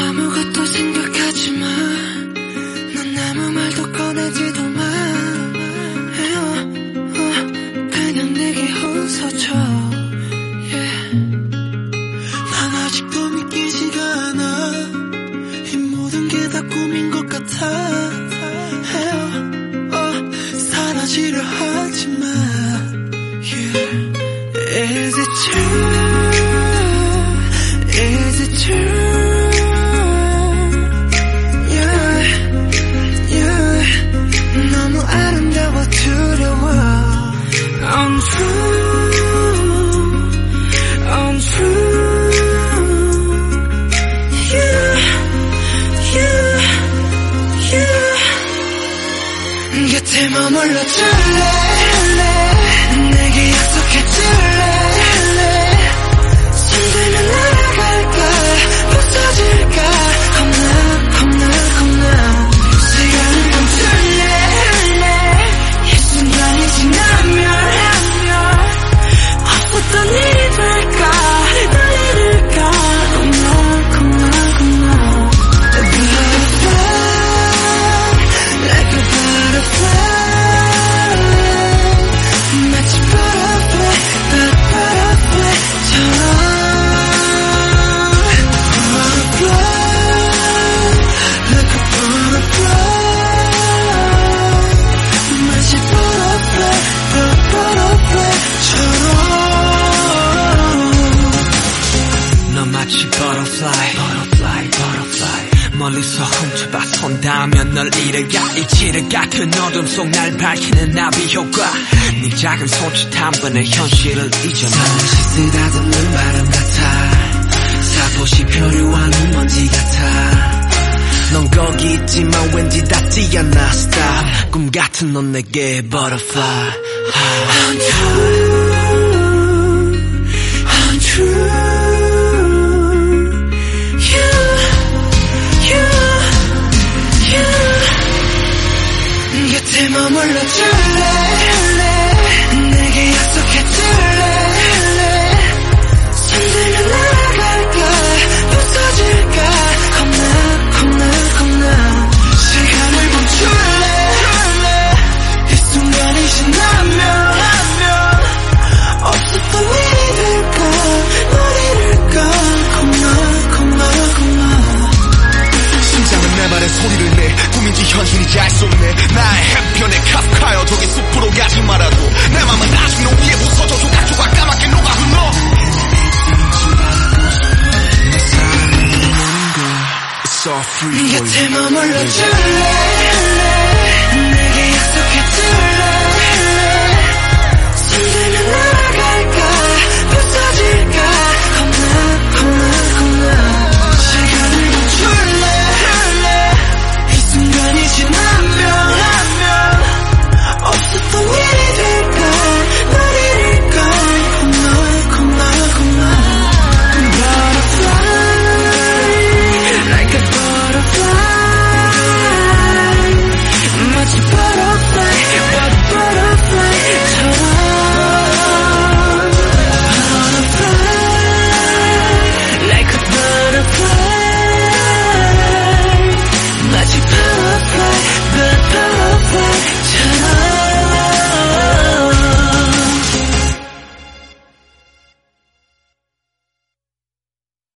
아무것도 생각하지 마. 넌 아무 말도 꺼내지도 마. 어, 그냥 내게 웃어줘. 난 아직도 믿기지가 않아. 이 모든 게 다 꿈인 것 같아. 어, 사라지려 하지 마. Is it true? Is it true? Butterfly, butterfly, butterfly. 멀리서 훔쳐봐. 손닿으면 널 잃어가 이치를 같은 어둠 속 날 밝히는 나비 효과. 네 작은 손짓 한 번에 현실을 잊어놔. 쓰다듬는 바람 같아. 사도시 표류하는 먼지 같아. 넌 거기 있지만 왠지 닿지 않아. Stop 꿈 같은 넌 내게 butterfly. Untrue. You, 알 수 없네. 나의 해변에 카프카여 저기 숲으로 가지 말아도 내 맘은 아직 너 위에 부서져 조각조각 까맣게 녹아 흘러 you 곁에 머물러 줄래?